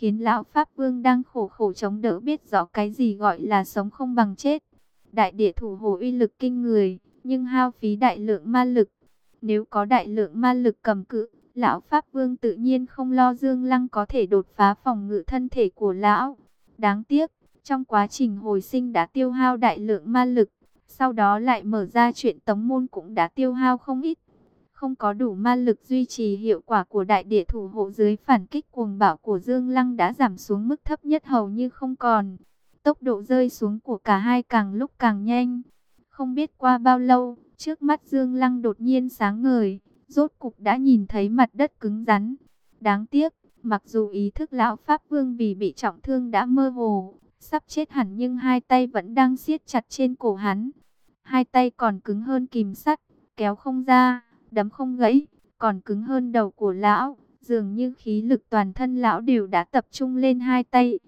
khiến lão Pháp Vương đang khổ khổ chống đỡ biết rõ cái gì gọi là sống không bằng chết. Đại địa thủ hồ uy lực kinh người, nhưng hao phí đại lượng ma lực. Nếu có đại lượng ma lực cầm cự, lão Pháp Vương tự nhiên không lo Dương Lăng có thể đột phá phòng ngự thân thể của lão. Đáng tiếc, trong quá trình hồi sinh đã tiêu hao đại lượng ma lực, sau đó lại mở ra chuyện tống môn cũng đã tiêu hao không ít. Không có đủ ma lực duy trì hiệu quả của đại địa thủ hộ dưới phản kích cuồng bạo của Dương Lăng đã giảm xuống mức thấp nhất hầu như không còn. Tốc độ rơi xuống của cả hai càng lúc càng nhanh. Không biết qua bao lâu, trước mắt Dương Lăng đột nhiên sáng ngời, rốt cục đã nhìn thấy mặt đất cứng rắn. Đáng tiếc, mặc dù ý thức lão Pháp Vương vì bị trọng thương đã mơ hồ, sắp chết hẳn nhưng hai tay vẫn đang siết chặt trên cổ hắn. Hai tay còn cứng hơn kìm sắt, kéo không ra, đấm không gãy, còn cứng hơn đầu của lão. Dường như khí lực toàn thân lão đều đã tập trung lên hai tay.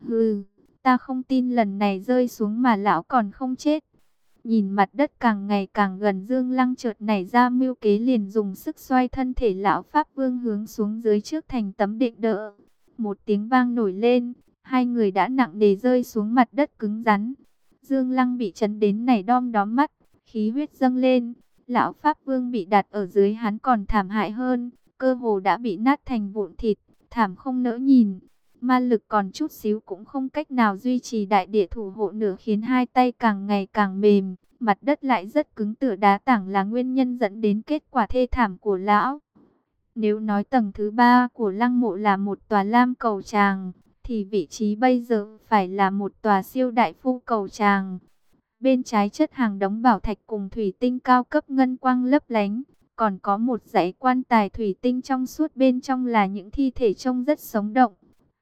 Hừ, ta không tin lần này rơi xuống mà lão còn không chết. Nhìn mặt đất càng ngày càng gần Dương Lăng chợt nảy ra mưu kế liền dùng sức xoay thân thể lão Pháp Vương hướng xuống dưới trước thành tấm định đỡ. Một tiếng vang nổi lên, hai người đã nặng nề rơi xuống mặt đất cứng rắn. Dương Lăng bị chấn đến nảy đom đóm mắt, khí huyết dâng lên. Lão Pháp Vương bị đặt ở dưới hắn còn thảm hại hơn, cơ hồ đã bị nát thành vụn thịt, thảm không nỡ nhìn. Ma lực còn chút xíu cũng không cách nào duy trì đại địa thủ hộ nửa khiến hai tay càng ngày càng mềm, mặt đất lại rất cứng tựa đá tảng là nguyên nhân dẫn đến kết quả thê thảm của lão. Nếu nói tầng thứ ba của lăng mộ là một tòa lam cầu tràng, thì vị trí bây giờ phải là một tòa siêu đại phu cầu tràng. Bên trái chất hàng đống bảo thạch cùng thủy tinh cao cấp ngân quang lấp lánh, còn có một dãy quan tài thủy tinh trong suốt bên trong là những thi thể trông rất sống động.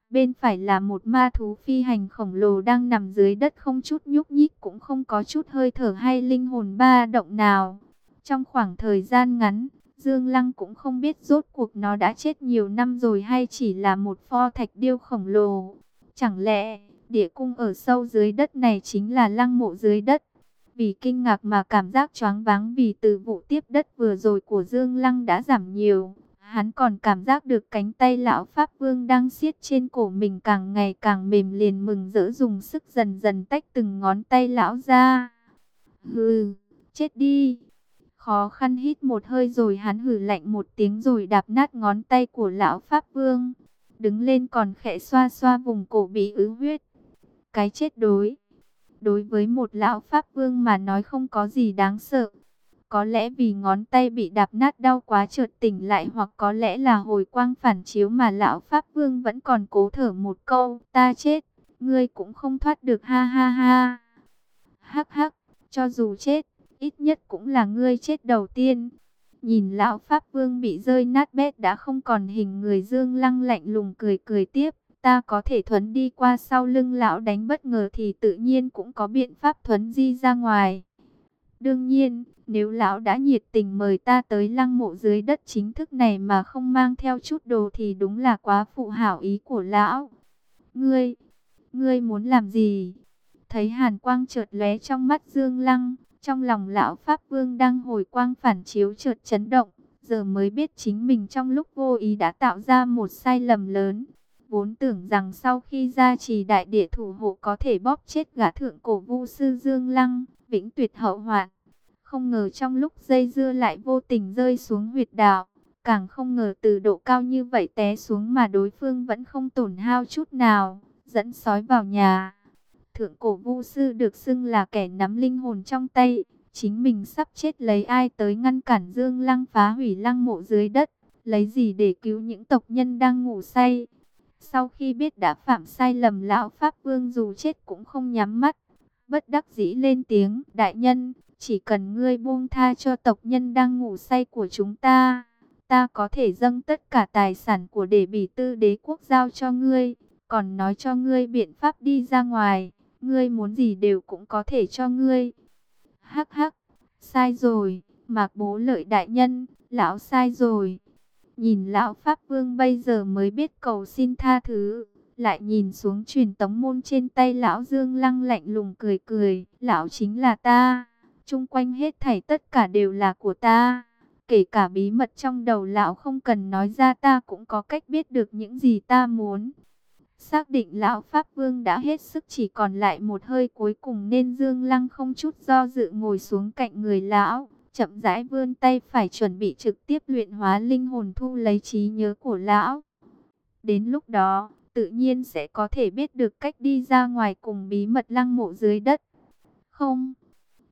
Bên phải là một ma thú phi hành khổng lồ đang nằm dưới đất không chút nhúc nhích cũng không có chút hơi thở hay linh hồn ba động nào. Trong khoảng thời gian ngắn, Dương Lăng cũng không biết rốt cuộc nó đã chết nhiều năm rồi hay chỉ là một pho thạch điêu khổng lồ. Chẳng lẽ địa cung ở sâu dưới đất này chính là lăng mộ dưới đất? Vì kinh ngạc mà cảm giác choáng váng vì từ vụ tiếp đất vừa rồi của Dương Lăng đã giảm nhiều. Hắn còn cảm giác được cánh tay lão Pháp Vương đang siết trên cổ mình càng ngày càng mềm liền mừng rỡ dùng sức dần dần tách từng ngón tay lão ra. Hừ, chết đi. Khó khăn hít một hơi rồi hắn hử lạnh một tiếng rồi đạp nát ngón tay của lão Pháp Vương. Đứng lên còn khẽ xoa xoa vùng cổ bị ứ huyết. Cái chết đối. Đối với một lão Pháp Vương mà nói không có gì đáng sợ. Có lẽ vì ngón tay bị đạp nát đau quá chợt tỉnh lại hoặc có lẽ là hồi quang phản chiếu mà lão Pháp Vương vẫn còn cố thở một câu. Ta chết, ngươi cũng không thoát được ha ha ha. Hắc hắc, cho dù chết, ít nhất cũng là ngươi chết đầu tiên. Nhìn lão Pháp Vương bị rơi nát bét đã không còn hình người dương lăng lạnh lùng cười cười tiếp. Ta có thể thuấn đi qua sau lưng lão đánh bất ngờ thì tự nhiên cũng có biện pháp thuấn di ra ngoài. Đương nhiên, nếu lão đã nhiệt tình mời ta tới lăng mộ dưới đất chính thức này mà không mang theo chút đồ thì đúng là quá phụ hảo ý của lão. Ngươi, ngươi muốn làm gì? Thấy hàn quang chợt lóe trong mắt Dương Lăng, trong lòng lão Pháp Vương đang hồi quang phản chiếu chợt chấn động, giờ mới biết chính mình trong lúc vô ý đã tạo ra một sai lầm lớn. Vốn tưởng rằng sau khi ra trì đại địa thủ hộ có thể bóp chết gã thượng cổ vu sư Dương Lăng, vĩnh tuyệt hậu hoạn. Không ngờ trong lúc dây dưa lại vô tình rơi xuống huyệt đạo. Càng không ngờ từ độ cao như vậy té xuống mà đối phương vẫn không tổn hao chút nào, dẫn sói vào nhà. Thượng cổ vu sư được xưng là kẻ nắm linh hồn trong tay, chính mình sắp chết lấy ai tới ngăn cản Dương Lăng phá hủy lăng mộ dưới đất, lấy gì để cứu những tộc nhân đang ngủ say. Sau khi biết đã phạm sai lầm lão Pháp Vương dù chết cũng không nhắm mắt, bất đắc dĩ lên tiếng, đại nhân, chỉ cần ngươi buông tha cho tộc nhân đang ngủ say của chúng ta, ta có thể dâng tất cả tài sản của để bỉ tư đế quốc giao cho ngươi, còn nói cho ngươi biện pháp đi ra ngoài, ngươi muốn gì đều cũng có thể cho ngươi. Hắc hắc, sai rồi, mạc bố lợi đại nhân, lão sai rồi. Nhìn lão Pháp Vương bây giờ mới biết cầu xin tha thứ, lại nhìn xuống truyền tống môn trên tay lão Dương Lăng lạnh lùng cười cười, lão chính là ta, chung quanh hết thảy tất cả đều là của ta. Kể cả bí mật trong đầu lão không cần nói ra ta cũng có cách biết được những gì ta muốn. Xác định lão Pháp Vương đã hết sức chỉ còn lại một hơi cuối cùng nên Dương Lăng không chút do dự ngồi xuống cạnh người lão. Chậm rãi vươn tay phải chuẩn bị trực tiếp luyện hóa linh hồn thu lấy trí nhớ của lão. Đến lúc đó, tự nhiên sẽ có thể biết được cách đi ra ngoài cùng bí mật lăng mộ dưới đất. Không,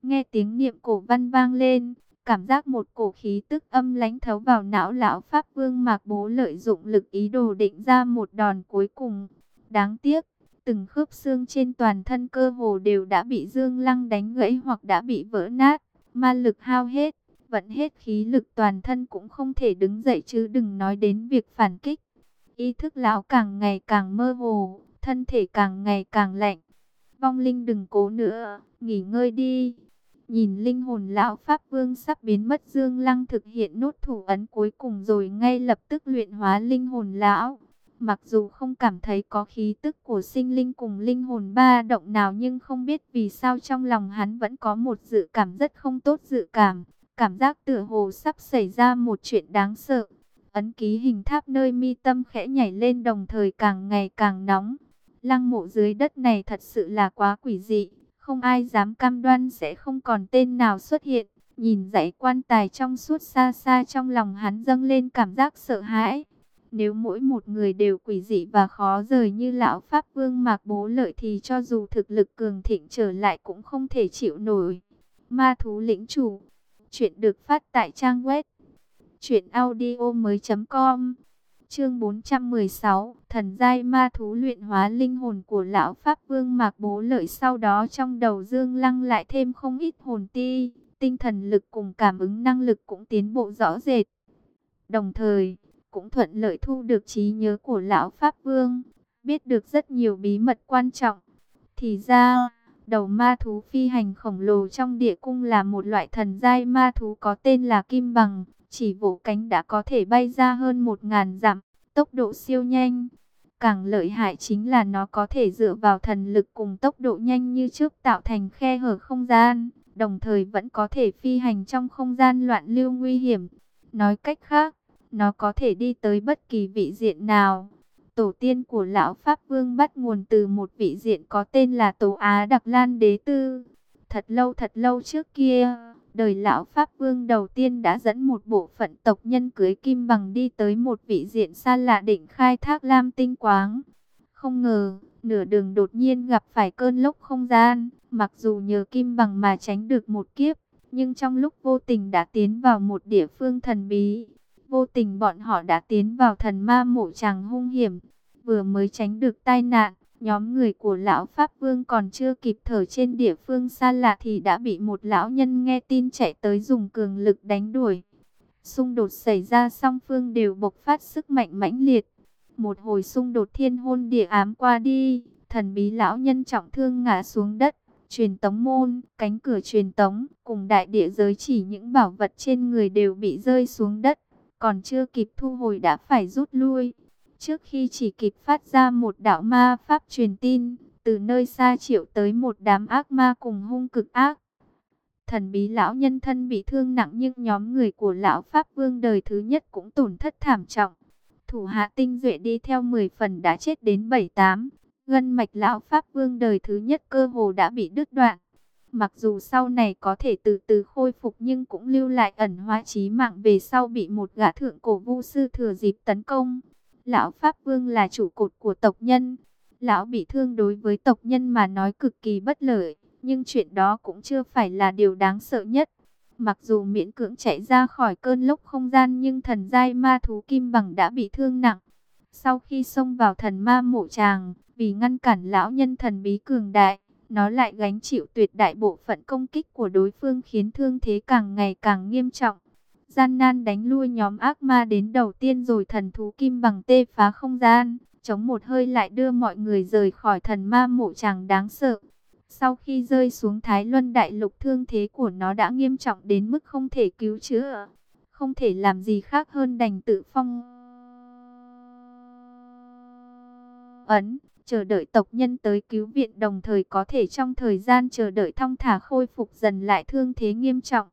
nghe tiếng niệm cổ văn vang lên, cảm giác một cổ khí tức âm lánh thấu vào não lão Pháp Vương Mạc Bố lợi dụng lực ý đồ định ra một đòn cuối cùng. Đáng tiếc, từng khớp xương trên toàn thân cơ hồ đều đã bị Dương Lăng đánh gãy hoặc đã bị vỡ nát, ma lực hao hết, vận hết khí lực toàn thân cũng không thể đứng dậy chứ đừng nói đến việc phản kích. Ý thức lão càng ngày càng mơ hồ, thân thể càng ngày càng lạnh. Vong linh đừng cố nữa, nghỉ ngơi đi. Nhìn linh hồn lão Pháp Vương sắp biến mất Dương Lăng thực hiện nốt thủ ấn cuối cùng rồi ngay lập tức luyện hóa linh hồn lão. Mặc dù không cảm thấy có khí tức của sinh linh cùng linh hồn ba động nào nhưng không biết vì sao trong lòng hắn vẫn có một dự cảm rất không tốt dự cảm. Cảm giác tựa hồ sắp xảy ra một chuyện đáng sợ. Ấn ký hình tháp nơi mi tâm khẽ nhảy lên đồng thời càng ngày càng nóng. Lăng mộ dưới đất này thật sự là quá quỷ dị. Không ai dám cam đoan sẽ không còn tên nào xuất hiện. Nhìn dãy quan tài trong suốt xa xa trong lòng hắn dâng lên cảm giác sợ hãi. Nếu mỗi một người đều quỷ dị và khó rời như lão Pháp Vương Mạc Bố Lợi thì cho dù thực lực cường thịnh trở lại cũng không thể chịu nổi. Ma thú lĩnh chủ. Chuyện được phát tại trang web. Chuyện audio mới com Chương 416, thần giai ma thú luyện hóa linh hồn của lão Pháp Vương Mạc Bố Lợi sau đó trong đầu Dương Lăng lại thêm không ít hồn ti, tinh thần lực cùng cảm ứng năng lực cũng tiến bộ rõ rệt. Đồng thời, cũng thuận lợi thu được trí nhớ của lão Pháp Vương, biết được rất nhiều bí mật quan trọng. Thì ra, đầu ma thú phi hành khổng lồ trong địa cung là một loại thần giai ma thú có tên là Kim Bằng, chỉ vỗ cánh đã có thể bay ra hơn một ngàn dặm, tốc độ siêu nhanh. Càng lợi hại chính là nó có thể dựa vào thần lực cùng tốc độ nhanh như trước tạo thành khe hở không gian, đồng thời vẫn có thể phi hành trong không gian loạn lưu nguy hiểm. Nói cách khác, nó có thể đi tới bất kỳ vị diện nào. Tổ tiên của Lão Pháp Vương bắt nguồn từ một vị diện có tên là Tổ Á Đặc Lan Đế Tư. Thật lâu thật lâu trước kia, đời Lão Pháp Vương đầu tiên đã dẫn một bộ phận tộc nhân cưới kim bằng đi tới một vị diện xa lạ định khai thác lam tinh quáng. Không ngờ, nửa đường đột nhiên gặp phải cơn lốc không gian, mặc dù nhờ kim bằng mà tránh được một kiếp, nhưng trong lúc vô tình đã tiến vào một địa phương thần bí, Vô tình bọn họ đã tiến vào thần ma mộ tràng hung hiểm, vừa mới tránh được tai nạn. Nhóm người của lão Pháp Vương còn chưa kịp thở trên địa phương xa lạ thì đã bị một lão nhân nghe tin chạy tới dùng cường lực đánh đuổi. Xung đột xảy ra song phương đều bộc phát sức mạnh mãnh liệt. Một hồi xung đột thiên hôn địa ám qua đi, thần bí lão nhân trọng thương ngã xuống đất. Truyền tống môn, cánh cửa truyền tống, cùng đại địa giới chỉ những bảo vật trên người đều bị rơi xuống đất còn chưa kịp thu hồi đã phải rút lui. Trước khi chỉ kịp phát ra một đạo ma pháp truyền tin, từ nơi xa triệu tới một đám ác ma cùng hung cực ác. Thần bí lão nhân thân bị thương nặng nhưng nhóm người của lão Pháp Vương đời thứ nhất cũng tổn thất thảm trọng. Thủ hạ tinh duệ đi theo 10 phần đã chết đến 7-8. Gân mạch lão Pháp Vương đời thứ nhất cơ hồ đã bị đứt đoạn. Mặc dù sau này có thể từ từ khôi phục nhưng cũng lưu lại ẩn hóa chí mạng về sau bị một gã thượng cổ vu sư thừa dịp tấn công. Lão Pháp Vương là chủ cột của tộc nhân. Lão bị thương đối với tộc nhân mà nói cực kỳ bất lợi, nhưng chuyện đó cũng chưa phải là điều đáng sợ nhất. Mặc dù miễn cưỡng chạy ra khỏi cơn lốc không gian nhưng thần giai ma thú kim bằng đã bị thương nặng. Sau khi xông vào thần ma mộ tràng, vì ngăn cản lão nhân thần bí cường đại, nó lại gánh chịu tuyệt đại bộ phận công kích của đối phương khiến thương thế càng ngày càng nghiêm trọng. Gian nan đánh lui nhóm ác ma đến đầu tiên rồi thần thú kim bằng tê phá không gian, chống một hơi lại đưa mọi người rời khỏi thần ma mộ chàng đáng sợ. Sau khi rơi xuống Thái Luân Đại Lục thương thế của nó đã nghiêm trọng đến mức không thể cứu chữa, không thể làm gì khác hơn đành tự phong. Ấn chờ đợi tộc nhân tới cứu viện đồng thời có thể trong thời gian chờ đợi thong thả khôi phục dần lại thương thế nghiêm trọng.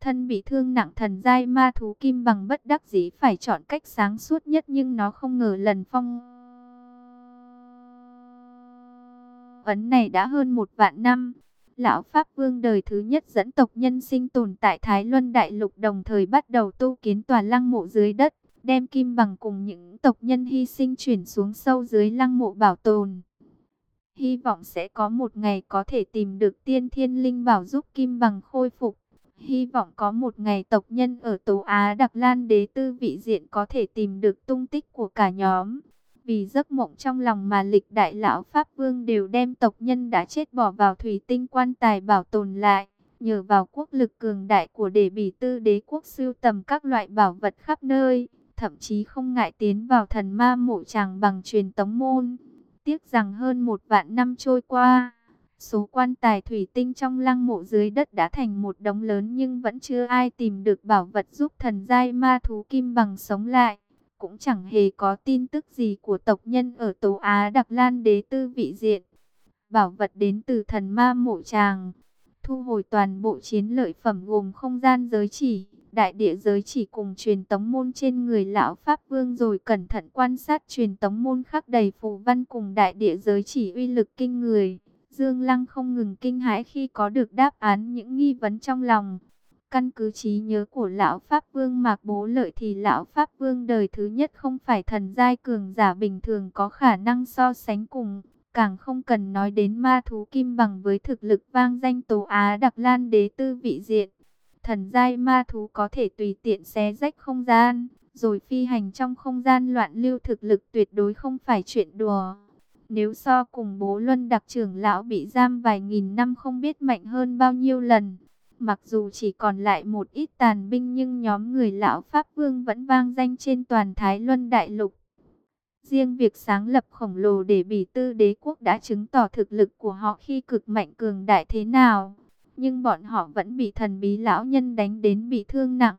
Thân bị thương nặng thần giai ma thú kim bằng bất đắc dĩ phải chọn cách sáng suốt nhất nhưng nó không ngờ lần phong ấn này đã hơn một vạn năm. Lão Pháp Vương đời thứ nhất dẫn tộc nhân sinh tồn tại Thái Luân Đại Lục đồng thời bắt đầu tu kiến tòa lăng mộ dưới đất, đem kim bằng cùng những tộc nhân hy sinh chuyển xuống sâu dưới lăng mộ bảo tồn. Hy vọng sẽ có một ngày có thể tìm được tiên thiên linh bảo giúp kim bằng khôi phục. Hy vọng có một ngày tộc nhân ở Tố Á Đặc Lan Đế Tư vị diện có thể tìm được tung tích của cả nhóm. Vì giấc mộng trong lòng mà lịch đại lão Pháp Vương đều đem tộc nhân đã chết bỏ vào thủy tinh quan tài bảo tồn lại. Nhờ vào quốc lực cường đại của đề bỉ tư đế quốc sưu tầm các loại bảo vật khắp nơi, thậm chí không ngại tiến vào thần ma mộ tràng bằng truyền tống môn. Tiếc rằng hơn một vạn năm trôi qua, số quan tài thủy tinh trong lăng mộ dưới đất đã thành một đống lớn nhưng vẫn chưa ai tìm được bảo vật giúp thần giai ma thú kim bằng sống lại cũng chẳng hề có tin tức gì của tộc nhân ở Tố Á Đặc Lan đế tư vị diện. Bảo vật đến từ thần ma mộ tràng, thu hồi toàn bộ chiến lợi phẩm gồm không gian giới chỉ, đại địa giới chỉ cùng truyền tống môn trên người lão Pháp Vương rồi cẩn thận quan sát truyền tống môn khắc đầy phù văn cùng đại địa giới chỉ uy lực kinh người. Dương Lăng không ngừng kinh hãi khi có được đáp án những nghi vấn trong lòng. Căn cứ trí nhớ của Lão Pháp Vương Mạc Bố Lợi thì Lão Pháp Vương đời thứ nhất không phải thần giai cường giả bình thường có khả năng so sánh cùng. Càng không cần nói đến ma thú kim bằng với thực lực vang danh Tố Á Đặc Lan Đế Tư vị diện. Thần giai ma thú có thể tùy tiện xé rách không gian, rồi phi hành trong không gian loạn lưu thực lực tuyệt đối không phải chuyện đùa. Nếu so cùng bố luân đặc trưởng lão bị giam vài nghìn năm không biết mạnh hơn bao nhiêu lần. Mặc dù chỉ còn lại một ít tàn binh nhưng nhóm người lão Pháp Vương vẫn vang danh trên toàn Thái Luân Đại Lục. Riêng việc sáng lập khổng lồ để bỉ tư đế quốc đã chứng tỏ thực lực của họ khi cực mạnh cường đại thế nào. Nhưng bọn họ vẫn bị thần bí lão nhân đánh đến bị thương nặng.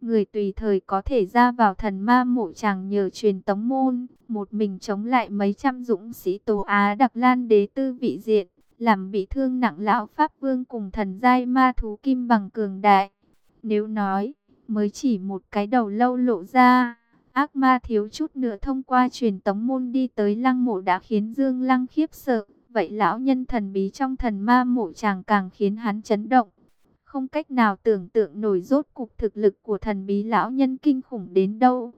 Người tùy thời có thể ra vào thần ma mộ chàng nhờ truyền tống môn, một mình chống lại mấy trăm dũng sĩ tổ Á Đặc Lan đế tư vị diện làm bị thương nặng lão Pháp Vương cùng thần giai ma thú kim bằng cường đại. Nếu nói, mới chỉ một cái đầu lâu lộ ra, ác ma thiếu chút nữa thông qua truyền tống môn đi tới lăng mộ đã khiến Dương Lăng khiếp sợ. Vậy lão nhân thần bí trong thần ma mộ chàng càng khiến hắn chấn động. Không cách nào tưởng tượng nổi rốt cục thực lực của thần bí lão nhân kinh khủng đến đâu.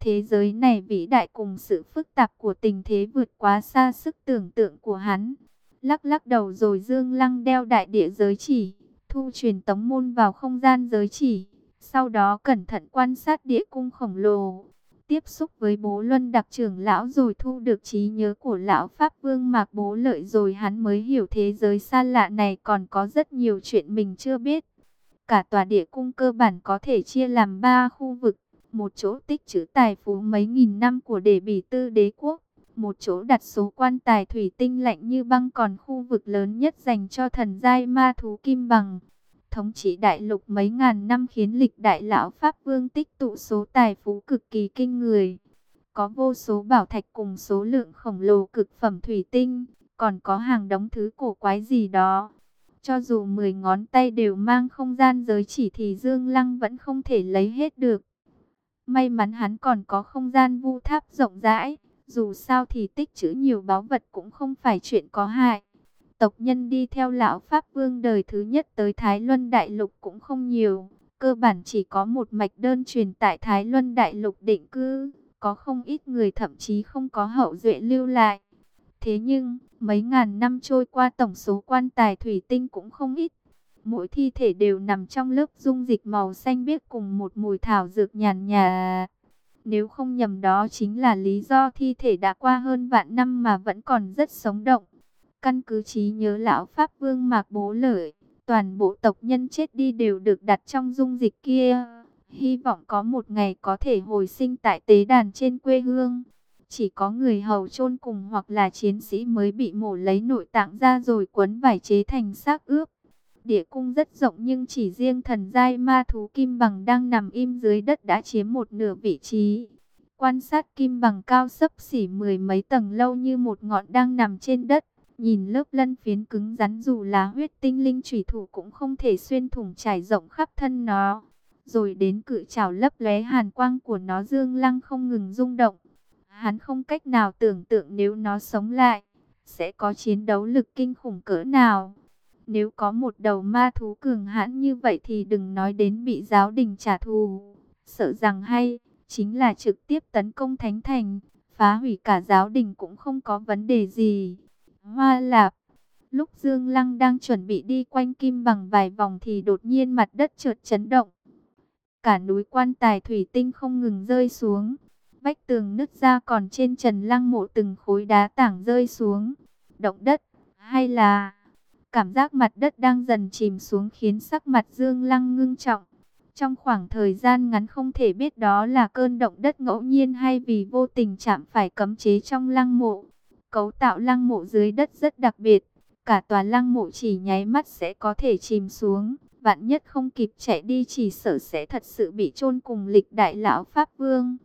Thế giới này vĩ đại cùng sự phức tạp của tình thế vượt quá xa sức tưởng tượng của hắn. Lắc lắc đầu rồi Dương Lăng đeo đại địa giới chỉ, thu truyền tống môn vào không gian giới chỉ. Sau đó cẩn thận quan sát địa cung khổng lồ, tiếp xúc với bố luân đặc trưởng lão rồi thu được trí nhớ của lão Pháp Vương Mạc Bố Lợi rồi hắn mới hiểu thế giới xa lạ này còn có rất nhiều chuyện mình chưa biết. Cả tòa địa cung cơ bản có thể chia làm ba khu vực, một chỗ tích trữ tài phú mấy nghìn năm của đề bỉ tư đế quốc, một chỗ đặt số quan tài thủy tinh lạnh như băng còn khu vực lớn nhất dành cho thần giai ma thú kim bằng. Thống trị đại lục mấy ngàn năm khiến lịch đại lão Pháp Vương tích tụ số tài phú cực kỳ kinh người. Có vô số bảo thạch cùng số lượng khổng lồ cực phẩm thủy tinh, còn có hàng đống thứ cổ quái gì đó. Cho dù 10 ngón tay đều mang không gian giới chỉ thì Dương Lăng vẫn không thể lấy hết được. May mắn hắn còn có không gian vu tháp rộng rãi, dù sao thì tích trữ nhiều báu vật cũng không phải chuyện có hại. Tộc nhân đi theo lão Pháp Vương đời thứ nhất tới Thái Luân Đại Lục cũng không nhiều. Cơ bản chỉ có một mạch đơn truyền tại Thái Luân Đại Lục định cư. Có không ít người thậm chí không có hậu duệ lưu lại. Thế nhưng, mấy ngàn năm trôi qua tổng số quan tài thủy tinh cũng không ít. Mỗi thi thể đều nằm trong lớp dung dịch màu xanh biếc cùng một mùi thảo dược nhàn nhà. Nếu không nhầm đó chính là lý do thi thể đã qua hơn vạn năm mà vẫn còn rất sống động. Căn cứ trí nhớ lão Pháp Vương Mạc Bố Lợi, toàn bộ tộc nhân chết đi đều được đặt trong dung dịch kia. Hy vọng có một ngày có thể hồi sinh tại tế đàn trên quê hương. Chỉ có người hầu chôn cùng hoặc là chiến sĩ mới bị mổ lấy nội tạng ra rồi quấn vải chế thành xác ướp. Địa cung rất rộng nhưng chỉ riêng thần giai ma thú kim bằng đang nằm im dưới đất đã chiếm một nửa vị trí. Quan sát kim bằng cao sấp xỉ mười mấy tầng lâu như một ngọn đang nằm trên đất. Nhìn lớp lân phiến cứng rắn dù là huyết tinh linh thủy thủ cũng không thể xuyên thủng trải rộng khắp thân nó. Rồi đến cự trảo lấp lóe hàn quang của nó dương lăng không ngừng rung động. Hắn không cách nào tưởng tượng nếu nó sống lại sẽ có chiến đấu lực kinh khủng cỡ nào. Nếu có một đầu ma thú cường hãn như vậy thì đừng nói đến bị giáo đình trả thù. Sợ rằng hay, chính là trực tiếp tấn công Thánh Thành, phá hủy cả giáo đình cũng không có vấn đề gì. Hoa Lạp Lúc Dương Lăng đang chuẩn bị đi quanh kim bằng vài vòng thì đột nhiên mặt đất chợt chấn động. Cả núi quan tài thủy tinh không ngừng rơi xuống. Vách tường nứt ra còn trên trần lăng mộ từng khối đá tảng rơi xuống. Động đất, hay là cảm giác mặt đất đang dần chìm xuống khiến sắc mặt Dương Lăng ngưng trọng. Trong khoảng thời gian ngắn không thể biết đó là cơn động đất ngẫu nhiên hay vì vô tình chạm phải cấm chế trong lăng mộ. Cấu tạo lăng mộ dưới đất rất đặc biệt. Cả tòa lăng mộ chỉ nháy mắt sẽ có thể chìm xuống. Vạn nhất không kịp chạy đi chỉ sợ sẽ thật sự bị chôn cùng lịch đại lão Pháp Vương.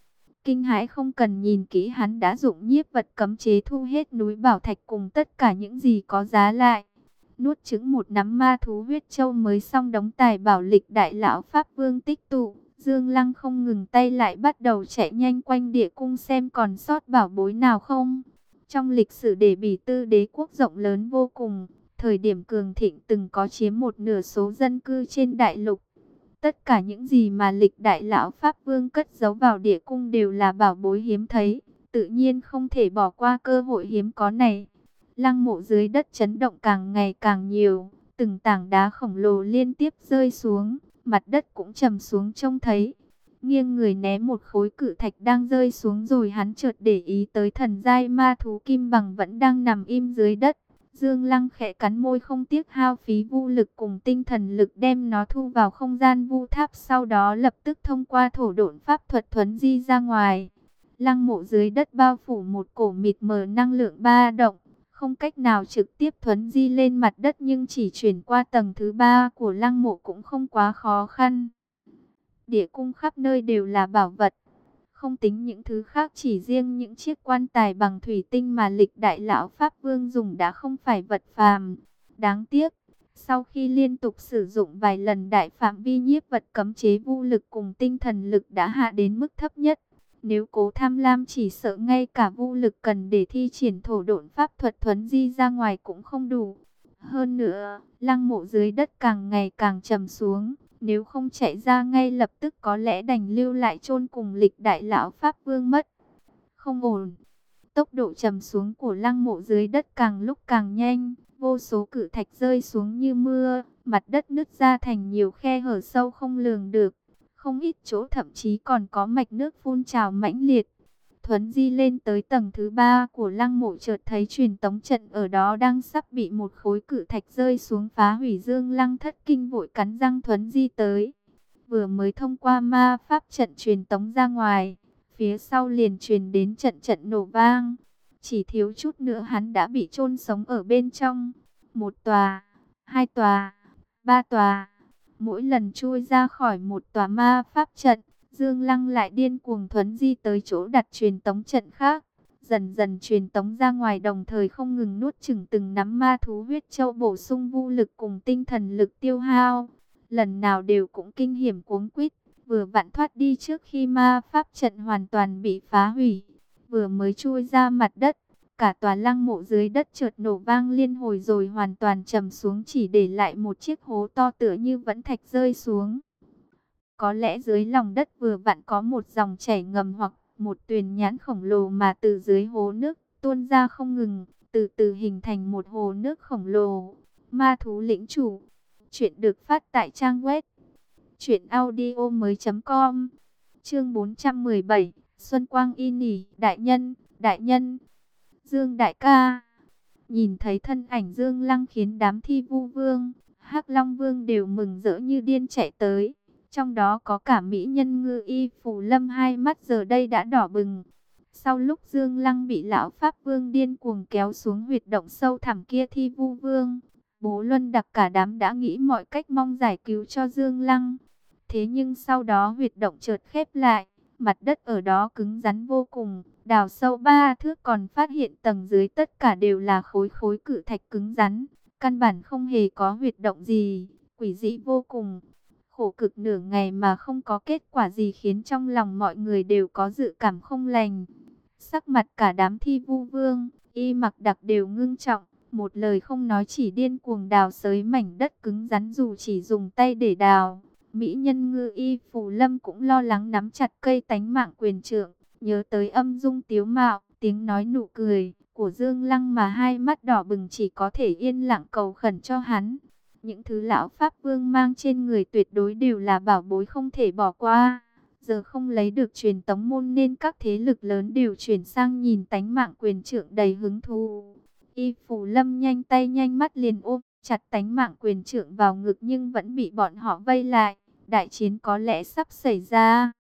Kinh hãi không cần nhìn kỹ hắn đã dụng nhiếp vật cấm chế thu hết núi bảo thạch cùng tất cả những gì có giá lại. Nuốt trứng một nắm ma thú huyết châu mới xong đóng tài bảo lịch đại lão Pháp Vương tích tụ. Dương Lăng không ngừng tay lại bắt đầu chạy nhanh quanh địa cung xem còn sót bảo bối nào không. Trong lịch sử để bỉ tư đế quốc rộng lớn vô cùng, thời điểm cường thịnh từng có chiếm một nửa số dân cư trên đại lục. Tất cả những gì mà lịch đại lão Pháp Vương cất giấu vào địa cung đều là bảo bối hiếm thấy, tự nhiên không thể bỏ qua cơ hội hiếm có này. Lăng mộ dưới đất chấn động càng ngày càng nhiều, từng tảng đá khổng lồ liên tiếp rơi xuống, mặt đất cũng trầm xuống trông thấy. Nghiêng người ném một khối cự thạch đang rơi xuống rồi hắn chợt để ý tới thần giai ma thú kim bằng vẫn đang nằm im dưới đất. Dương Lăng khẽ cắn môi không tiếc hao phí vu lực cùng tinh thần lực đem nó thu vào không gian vu tháp sau đó lập tức thông qua thổ độn pháp thuật thuấn di ra ngoài. Lăng mộ dưới đất bao phủ một cổ mịt mờ năng lượng ba động, không cách nào trực tiếp thuấn di lên mặt đất nhưng chỉ chuyển qua tầng thứ ba của lăng mộ cũng không quá khó khăn. Địa cung khắp nơi đều là bảo vật, không tính những thứ khác chỉ riêng những chiếc quan tài bằng thủy tinh mà lịch đại lão Pháp Vương dùng đã không phải vật phàm. Đáng tiếc, sau khi liên tục sử dụng vài lần đại phạm vi nhiếp vật cấm chế vô lực cùng tinh thần lực đã hạ đến mức thấp nhất. Nếu cố tham lam chỉ sợ ngay cả vô lực cần để thi triển thổ độn pháp thuật thuấn di ra ngoài cũng không đủ. Hơn nữa, lăng mộ dưới đất càng ngày càng trầm xuống. Nếu không chạy ra ngay lập tức có lẽ đành lưu lại chôn cùng lịch đại lão Pháp Vương mất. Không ổn. Tốc độ trầm xuống của lăng mộ dưới đất càng lúc càng nhanh. Vô số cử thạch rơi xuống như mưa. Mặt đất nứt ra thành nhiều khe hở sâu không lường được. Không ít chỗ thậm chí còn có mạch nước phun trào mãnh liệt. Thuấn di lên tới tầng thứ ba của lăng mộ chợt thấy truyền tống trận ở đó đang sắp bị một khối cự thạch rơi xuống phá hủy dương lăng thất kinh vội cắn răng thuấn di tới. Vừa mới thông qua ma pháp trận truyền tống ra ngoài, phía sau liền truyền đến trận trận nổ vang. Chỉ thiếu chút nữa hắn đã bị chôn sống ở bên trong. Một tòa, hai tòa, ba tòa. Mỗi lần chui ra khỏi một tòa ma pháp trận, Dương Lăng lại điên cuồng thuấn di tới chỗ đặt truyền tống trận khác. Dần dần truyền tống ra ngoài đồng thời không ngừng nuốt chừng từng nắm ma thú huyết châu bổ sung vũ lực cùng tinh thần lực tiêu hao. Lần nào đều cũng kinh hiểm cuống quýt, vừa vặn thoát đi trước khi ma pháp trận hoàn toàn bị phá hủy. Vừa mới chui ra mặt đất, cả tòa lăng mộ dưới đất chợt nổ vang liên hồi rồi hoàn toàn trầm xuống chỉ để lại một chiếc hố to tựa như vẫn thạch rơi xuống. Có lẽ dưới lòng đất vừa vặn có một dòng chảy ngầm hoặc một tuyền nhãn khổng lồ mà từ dưới hố nước tuôn ra không ngừng, từ từ hình thành một hồ nước khổng lồ. Ma thú lĩnh chủ. Chuyện được phát tại trang web truyệnaudiomoi.com. Chương 417, Xuân Quang Y Nỉ, đại nhân, đại nhân. Dương đại ca. Nhìn thấy thân ảnh Dương Lăng khiến đám thi vu vương, Hắc Long Vương đều mừng rỡ như điên chạy tới. Trong đó có cả mỹ nhân ngư y phù lâm hai mắt giờ đây đã đỏ bừng. Sau lúc Dương Lăng bị lão Pháp Vương điên cuồng kéo xuống huyệt động sâu thẳm kia thi vu vương, bố Luân đặc cả đám đã nghĩ mọi cách mong giải cứu cho Dương Lăng. Thế nhưng sau đó huyệt động chợt khép lại, mặt đất ở đó cứng rắn vô cùng, đào sâu ba thước còn phát hiện tầng dưới tất cả đều là khối khối cự thạch cứng rắn, căn bản không hề có huyệt động gì, quỷ dị vô cùng khổ cực nửa ngày mà không có kết quả gì khiến trong lòng mọi người đều có dự cảm không lành. Sắc mặt cả đám thi vu vương, Y mặc đặc đều ngưng trọng, một lời không nói chỉ điên cuồng đào sới mảnh đất cứng rắn dù chỉ dùng tay để đào. Mỹ nhân ngư y phù lâm cũng lo lắng nắm chặt cây tánh mạng quyền trượng, nhớ tới âm dung tiếu mạo, tiếng nói nụ cười của Dương Lăng mà hai mắt đỏ bừng chỉ có thể yên lặng cầu khẩn cho hắn. Những thứ lão Pháp Vương mang trên người tuyệt đối đều là bảo bối không thể bỏ qua. Giờ không lấy được truyền tống môn nên các thế lực lớn đều chuyển sang nhìn tánh mạng quyền trưởng đầy hứng thú. Y Phủ Lâm nhanh tay nhanh mắt liền ôm chặt tánh mạng quyền trưởng vào ngực nhưng vẫn bị bọn họ vây lại. Đại chiến có lẽ sắp xảy ra.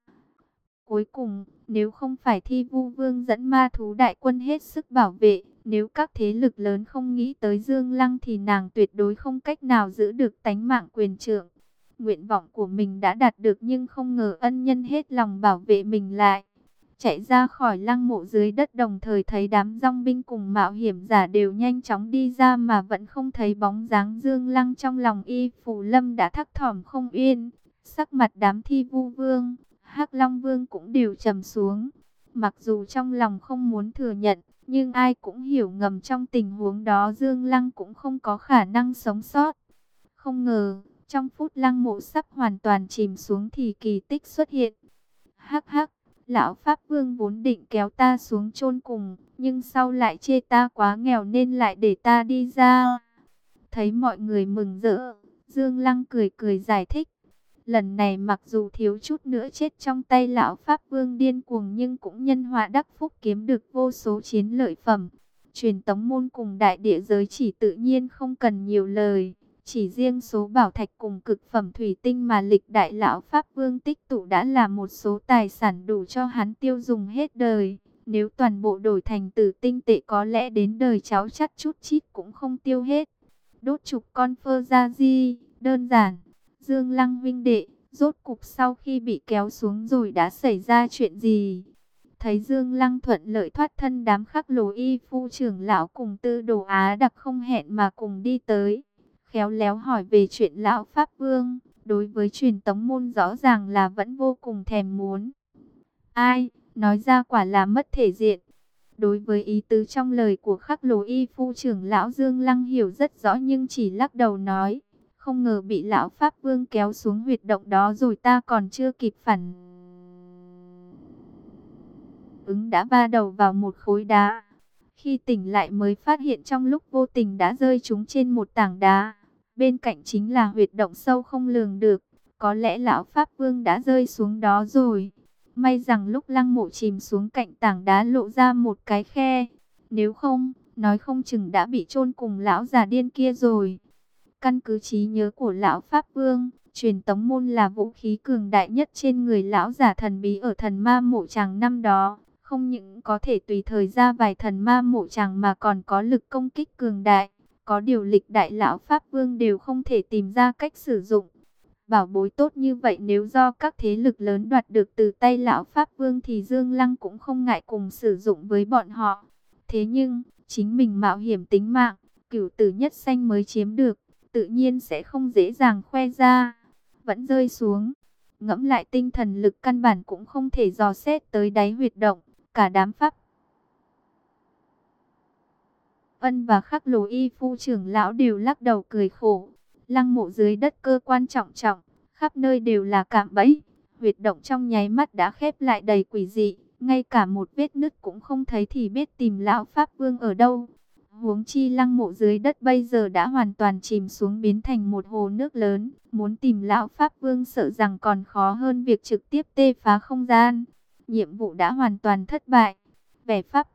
Cuối cùng, nếu không phải thi vu vương dẫn ma thú đại quân hết sức bảo vệ, nếu các thế lực lớn không nghĩ tới Dương Lăng thì nàng tuyệt đối không cách nào giữ được tánh mạng quyền trượng. Nguyện vọng của mình đã đạt được nhưng không ngờ ân nhân hết lòng bảo vệ mình lại. Chạy ra khỏi lăng mộ dưới đất đồng thời thấy đám rong binh cùng mạo hiểm giả đều nhanh chóng đi ra mà vẫn không thấy bóng dáng Dương Lăng trong lòng y phù lâm đã thắc thỏm không yên. Sắc mặt đám thi vu vương, hắc Long Vương cũng đều trầm xuống. Mặc dù trong lòng không muốn thừa nhận, nhưng ai cũng hiểu ngầm trong tình huống đó Dương Lăng cũng không có khả năng sống sót. Không ngờ, trong phút lăng mộ sắp hoàn toàn chìm xuống thì kỳ tích xuất hiện. Hắc hắc, lão Pháp Vương vốn định kéo ta xuống chôn cùng, nhưng sau lại chê ta quá nghèo nên lại để ta đi ra. Thấy mọi người mừng rỡ, Dương Lăng cười cười giải thích. Lần này mặc dù thiếu chút nữa chết trong tay lão Pháp Vương điên cuồng nhưng cũng nhân hòa đắc phúc kiếm được vô số chiến lợi phẩm. Truyền tống môn cùng đại địa giới chỉ tự nhiên không cần nhiều lời. Chỉ riêng số bảo thạch cùng cực phẩm thủy tinh mà lịch đại lão Pháp Vương tích tụ đã là một số tài sản đủ cho hắn tiêu dùng hết đời. Nếu toàn bộ đổi thành tử tinh tệ có lẽ đến đời cháu chắc chút chít cũng không tiêu hết. Đốt chục con phơ ra di, đơn giản Dương Lăng vinh đệ, rốt cục sau khi bị kéo xuống rồi đã xảy ra chuyện gì? Thấy Dương Lăng thuận lợi thoát thân đám khắc lồ y phu trưởng lão cùng tư đồ Á đặc không hẹn mà cùng đi tới. Khéo léo hỏi về chuyện lão Pháp Vương, đối với truyền tống môn rõ ràng là vẫn vô cùng thèm muốn. Ai, nói ra quả là mất thể diện. Đối với ý tứ trong lời của khắc lồ y phu trưởng lão Dương Lăng hiểu rất rõ nhưng chỉ lắc đầu nói. Không ngờ bị lão Pháp Vương kéo xuống huyệt động đó rồi ta còn chưa kịp phản. Ứng đã va đầu vào một khối đá. Khi tỉnh lại mới phát hiện trong lúc vô tình đã rơi chúng trên một tảng đá. Bên cạnh chính là huyệt động sâu không lường được. Có lẽ lão Pháp Vương đã rơi xuống đó rồi. May rằng lúc lăng mộ chìm xuống cạnh tảng đá lộ ra một cái khe. Nếu không, nói không chừng đã bị chôn cùng lão già điên kia rồi. Căn cứ trí nhớ của lão Pháp Vương, truyền tống môn là vũ khí cường đại nhất trên người lão giả thần bí ở thần ma mộ tràng năm đó. Không những có thể tùy thời ra vài thần ma mộ tràng mà còn có lực công kích cường đại. Có điều lịch đại lão Pháp Vương đều không thể tìm ra cách sử dụng. Bảo bối tốt như vậy nếu do các thế lực lớn đoạt được từ tay lão Pháp Vương thì Dương Lăng cũng không ngại cùng sử dụng với bọn họ. Thế nhưng, chính mình mạo hiểm tính mạng, cửu tử nhất sanh mới chiếm được tự nhiên sẽ không dễ dàng khoe ra, vẫn rơi xuống. Ngẫm lại tinh thần lực căn bản cũng không thể dò xét tới đáy huyệt động, cả đám pháp. Ân và khắc lồ y phu trưởng lão đều lắc đầu cười khổ. Lăng mộ dưới đất cơ quan trọng trọng, khắp nơi đều là cạm bẫy. Huyệt động trong nháy mắt đã khép lại đầy quỷ dị, ngay cả một vết nứt cũng không thấy thì biết tìm lão Pháp Vương ở đâu. Huống chi lăng mộ dưới đất bây giờ đã hoàn toàn chìm xuống biến thành một hồ nước lớn. Muốn tìm lão Pháp Vương sợ rằng còn khó hơn việc trực tiếp tê phá không gian. Nhiệm vụ đã hoàn toàn thất bại. Vẻ Pháp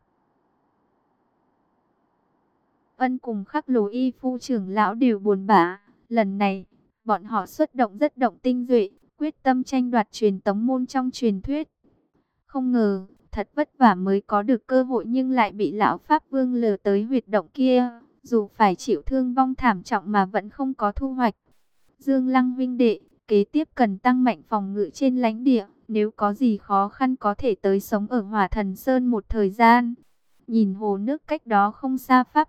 Ân cùng khắc lồ y phu trưởng lão đều buồn bã. Lần này, bọn họ xuất động rất động tinh duệ, quyết tâm tranh đoạt truyền tống môn trong truyền thuyết. Không ngờ, thật vất vả mới có được cơ hội nhưng lại bị lão Pháp Vương lừa tới huyệt động kia. Dù phải chịu thương vong thảm trọng mà vẫn không có thu hoạch. Dương Lăng vinh đệ, kế tiếp cần tăng mạnh phòng ngự trên lãnh địa. Nếu có gì khó khăn có thể tới sống ở Hỏa Thần Sơn một thời gian. Nhìn hồ nước cách đó không xa Pháp.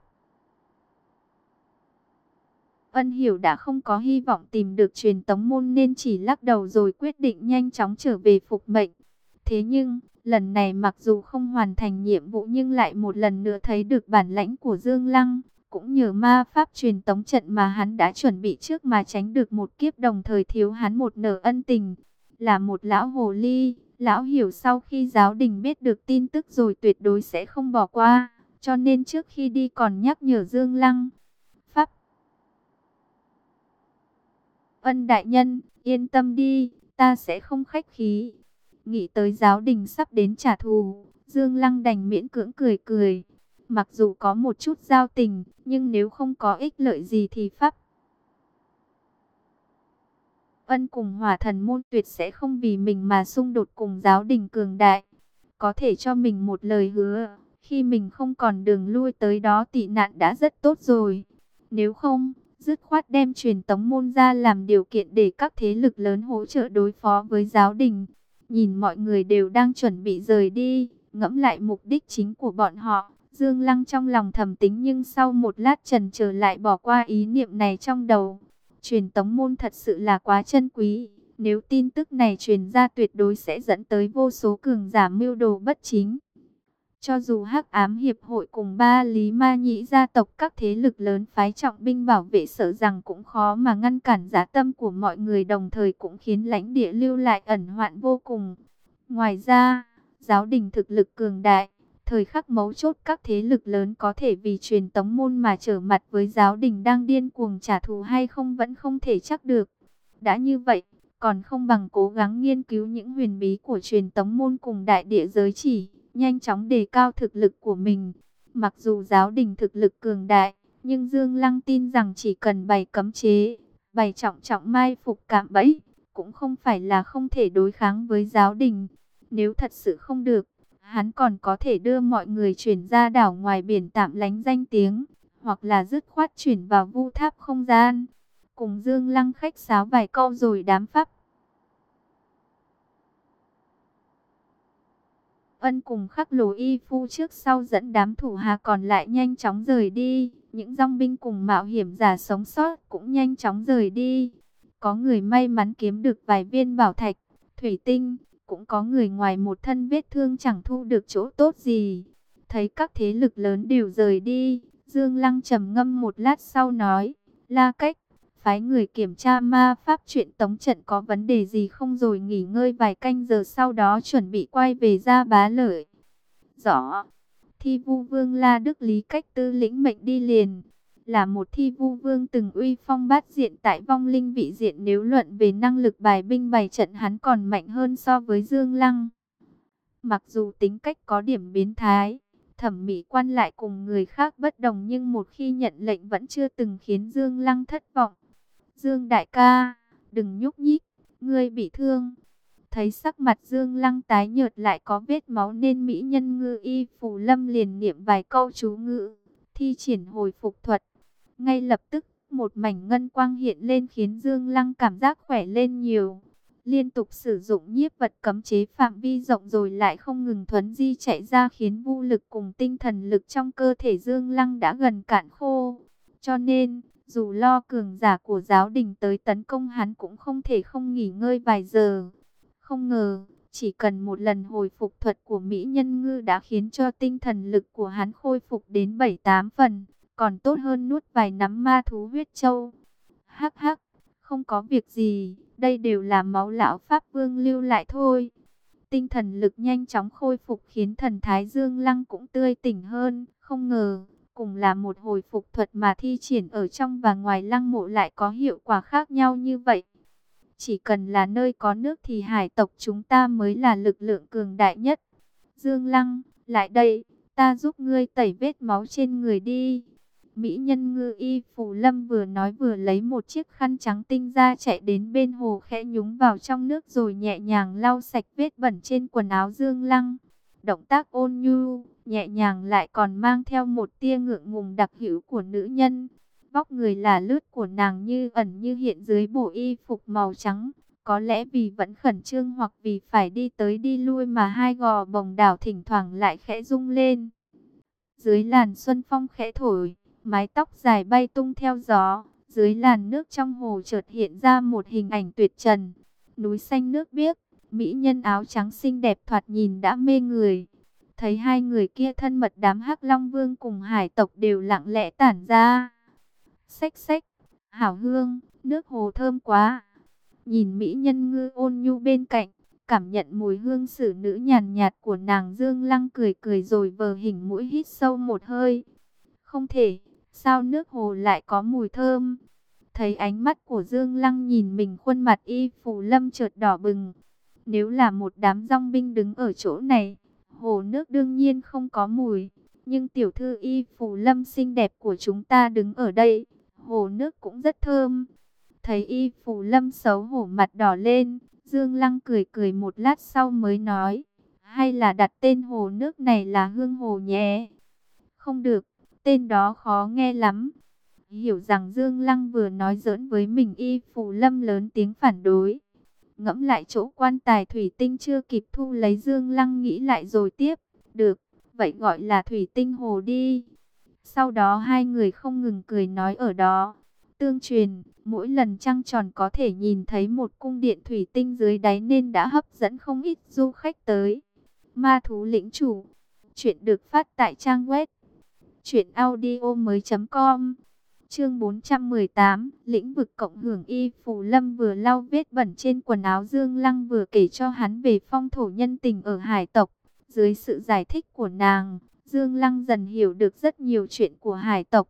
Ân hiểu đã không có hy vọng tìm được truyền tống môn nên chỉ lắc đầu rồi quyết định nhanh chóng trở về phục mệnh. Thế nhưng, Lần này mặc dù không hoàn thành nhiệm vụ nhưng lại một lần nữa thấy được bản lãnh của Dương Lăng. Cũng nhờ ma pháp truyền tống trận mà hắn đã chuẩn bị trước mà tránh được một kiếp đồng thời thiếu hắn một nở ân tình. Là một lão hồ ly, lão hiểu sau khi giáo đình biết được tin tức rồi tuyệt đối sẽ không bỏ qua. Cho nên trước khi đi còn nhắc nhở Dương Lăng. Pháp Ân đại nhân, yên tâm đi, ta sẽ không khách khí. Nghĩ tới giáo đình sắp đến trả thù, Dương Lăng đành miễn cưỡng cười cười. Mặc dù có một chút giao tình, nhưng nếu không có ích lợi gì thì Pháp Ân cùng hỏa thần môn tuyệt sẽ không vì mình mà xung đột cùng giáo đình cường đại. Có thể cho mình một lời hứa, khi mình không còn đường lui tới đó tị nạn đã rất tốt rồi. Nếu không, dứt khoát đem truyền tống môn ra làm điều kiện để các thế lực lớn hỗ trợ đối phó với giáo đình. Nhìn mọi người đều đang chuẩn bị rời đi, ngẫm lại mục đích chính của bọn họ. Dương Lăng trong lòng thầm tính nhưng sau một lát trần trở lại bỏ qua ý niệm này trong đầu. Truyền tống môn thật sự là quá chân quý. Nếu tin tức này truyền ra tuyệt đối sẽ dẫn tới vô số cường giả mưu đồ bất chính. Cho dù hắc ám hiệp hội cùng ba lý ma nhĩ gia tộc các thế lực lớn phái trọng binh bảo vệ sợ rằng cũng khó mà ngăn cản giá tâm của mọi người đồng thời cũng khiến lãnh địa lưu lại ẩn hoạn vô cùng. Ngoài ra, giáo đình thực lực cường đại, thời khắc mấu chốt các thế lực lớn có thể vì truyền tống môn mà trở mặt với giáo đình đang điên cuồng trả thù hay không vẫn không thể chắc được. Đã như vậy, còn không bằng cố gắng nghiên cứu những huyền bí của truyền tống môn cùng đại địa giới chỉ nhanh chóng đề cao thực lực của mình. Mặc dù giáo đình thực lực cường đại, nhưng Dương Lăng tin rằng chỉ cần bày cấm chế, bày trọng trọng mai phục cạm bẫy, cũng không phải là không thể đối kháng với giáo đình. Nếu thật sự không được, hắn còn có thể đưa mọi người chuyển ra đảo ngoài biển tạm lánh danh tiếng, hoặc là dứt khoát chuyển vào vu tháp không gian. Cùng Dương Lăng khách sáo vài câu rồi đám pháp Ân cùng khắc lồ y phu trước sau dẫn đám thủ hà còn lại nhanh chóng rời đi. Những dòng binh cùng mạo hiểm giả sống sót cũng nhanh chóng rời đi. Có người may mắn kiếm được vài viên bảo thạch, thủy tinh. Cũng có người ngoài một thân vết thương chẳng thu được chỗ tốt gì. Thấy các thế lực lớn đều rời đi. Dương Lăng trầm ngâm một lát sau nói. La cách, phái người kiểm tra ma pháp chuyện tống trận có vấn đề gì không rồi nghỉ ngơi vài canh giờ sau đó chuẩn bị quay về ra bá lợi. Rõ, thi vu vương La Đức Lý cách tư lĩnh mệnh đi liền, là một thi vu vương từng uy phong bát diện tại vong linh vị diện nếu luận về năng lực bài binh bài trận hắn còn mạnh hơn so với Dương Lăng. Mặc dù tính cách có điểm biến thái, thẩm mỹ quan lại cùng người khác bất đồng nhưng một khi nhận lệnh vẫn chưa từng khiến Dương Lăng thất vọng. Dương đại ca, đừng nhúc nhích, ngươi bị thương. Thấy sắc mặt Dương Lăng tái nhợt lại có vết máu nên mỹ nhân ngư y Phù lâm liền niệm vài câu chú ngữ, thi triển hồi phục thuật. Ngay lập tức, một mảnh ngân quang hiện lên khiến Dương Lăng cảm giác khỏe lên nhiều. Liên tục sử dụng nhiếp vật cấm chế phạm vi rộng rồi lại không ngừng thuấn di chạy ra khiến vô lực cùng tinh thần lực trong cơ thể Dương Lăng đã gần cạn khô. Cho nên, dù lo cường giả của giáo đình tới tấn công hắn cũng không thể không nghỉ ngơi vài giờ. Không ngờ, chỉ cần một lần hồi phục thuật của Mỹ Nhân Ngư đã khiến cho tinh thần lực của hắn khôi phục đến 7-8 phần, còn tốt hơn nuốt vài nắm ma thú huyết châu. Hắc hắc, không có việc gì, đây đều là máu lão Pháp Vương lưu lại thôi. Tinh thần lực nhanh chóng khôi phục khiến thần Thái Dương Lăng cũng tươi tỉnh hơn, không ngờ cùng là một hồi phục thuật mà thi triển ở trong và ngoài lăng mộ lại có hiệu quả khác nhau như vậy. Chỉ cần là nơi có nước thì hải tộc chúng ta mới là lực lượng cường đại nhất. Dương Lăng, lại đây, ta giúp ngươi tẩy vết máu trên người đi. Mỹ nhân ngư y phủ lâm vừa nói vừa lấy một chiếc khăn trắng tinh ra chạy đến bên hồ khẽ nhúng vào trong nước rồi nhẹ nhàng lau sạch vết bẩn trên quần áo Dương Lăng. Động tác ôn nhu, nhẹ nhàng lại còn mang theo một tia ngượng ngùng đặc hữu của nữ nhân. Vóc người là lướt của nàng như ẩn như hiện dưới bộ y phục màu trắng. Có lẽ vì vẫn khẩn trương hoặc vì phải đi tới đi lui mà hai gò bồng đảo thỉnh thoảng lại khẽ rung lên. Dưới làn xuân phong khẽ thổi, mái tóc dài bay tung theo gió. Dưới làn nước trong hồ chợt hiện ra một hình ảnh tuyệt trần. Núi xanh nước biếc, Mỹ nhân áo trắng xinh đẹp thoạt nhìn đã mê người. Thấy hai người kia thân mật đám hắc long vương cùng hải tộc đều lặng lẽ tản ra. Xách xách, hảo hương, nước hồ thơm quá. Nhìn Mỹ nhân ngư ôn nhu bên cạnh, cảm nhận mùi hương xử nữ nhàn nhạt của nàng Dương Lăng cười cười rồi vờ hình mũi hít sâu một hơi. Không thể, sao nước hồ lại có mùi thơm? Thấy ánh mắt của Dương Lăng nhìn mình khuôn mặt y phù lâm chợt đỏ bừng. Nếu là một đám rong binh đứng ở chỗ này, hồ nước đương nhiên không có mùi. Nhưng tiểu thư y phù lâm xinh đẹp của chúng ta đứng ở đây, hồ nước cũng rất thơm. Thấy y phù lâm xấu hổ mặt đỏ lên, Dương Lăng cười cười một lát sau mới nói, hay là đặt tên hồ nước này là Hương Hồ nhé. Không được, tên đó khó nghe lắm. Hiểu rằng Dương Lăng vừa nói giỡn với mình y phù lâm lớn tiếng phản đối. Ngẫm lại chỗ quan tài thủy tinh chưa kịp thu lấy Dương Lăng nghĩ lại rồi tiếp. Được, vậy gọi là thủy tinh hồ đi. Sau đó hai người không ngừng cười nói ở đó. Tương truyền, mỗi lần trăng tròn có thể nhìn thấy một cung điện thủy tinh dưới đáy nên đã hấp dẫn không ít du khách tới. Ma thú lĩnh chủ. Chuyện được phát tại trang web. Chuyện audio mới.com Chương 418, lĩnh vực cộng hưởng y Phù Lâm vừa lau vết bẩn trên quần áo Dương Lăng vừa kể cho hắn về phong thổ nhân tình ở hải tộc. Dưới sự giải thích của nàng, Dương Lăng dần hiểu được rất nhiều chuyện của hải tộc.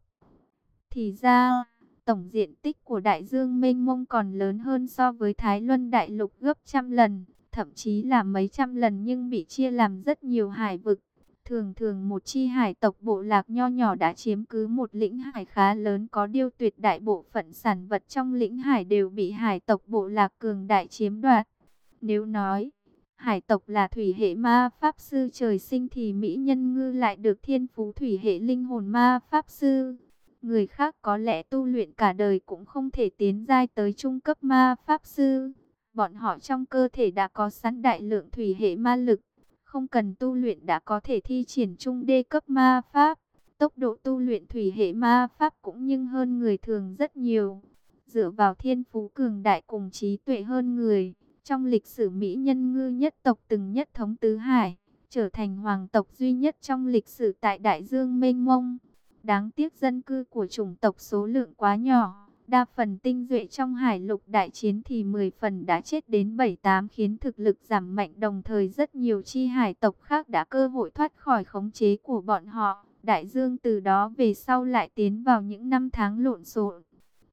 Thì ra, tổng diện tích của đại dương mênh mông còn lớn hơn so với Thái Luân Đại Lục gấp trăm lần, thậm chí là mấy trăm lần nhưng bị chia làm rất nhiều hải vực. Thường thường một chi hải tộc bộ lạc nho nhỏ đã chiếm cứ một lĩnh hải khá lớn, có điều tuyệt đại bộ phận sản vật trong lĩnh hải đều bị hải tộc bộ lạc cường đại chiếm đoạt. Nếu nói, hải tộc là thủy hệ ma pháp sư trời sinh thì Mỹ Nhân Ngư lại được thiên phú thủy hệ linh hồn ma pháp sư. Người khác có lẽ tu luyện cả đời cũng không thể tiến giai tới trung cấp ma pháp sư. Bọn họ trong cơ thể đã có sẵn đại lượng thủy hệ ma lực không cần tu luyện đã có thể thi triển trung đê cấp ma pháp. Tốc độ tu luyện thủy hệ ma pháp cũng nhưng hơn người thường rất nhiều. Dựa vào thiên phú cường đại cùng trí tuệ hơn người, trong lịch sử Mỹ nhân ngư nhất tộc từng nhất thống tứ hải, trở thành hoàng tộc duy nhất trong lịch sử tại Đại Dương Mênh Mông. Đáng tiếc dân cư của chủng tộc số lượng quá nhỏ Đa phần tinh duệ trong hải lục đại chiến thì 10 phần đã chết đến 7-8 khiến thực lực giảm mạnh đồng thời rất nhiều chi hải tộc khác đã cơ hội thoát khỏi khống chế của bọn họ. Đại dương từ đó về sau lại tiến vào những năm tháng lộn xộn.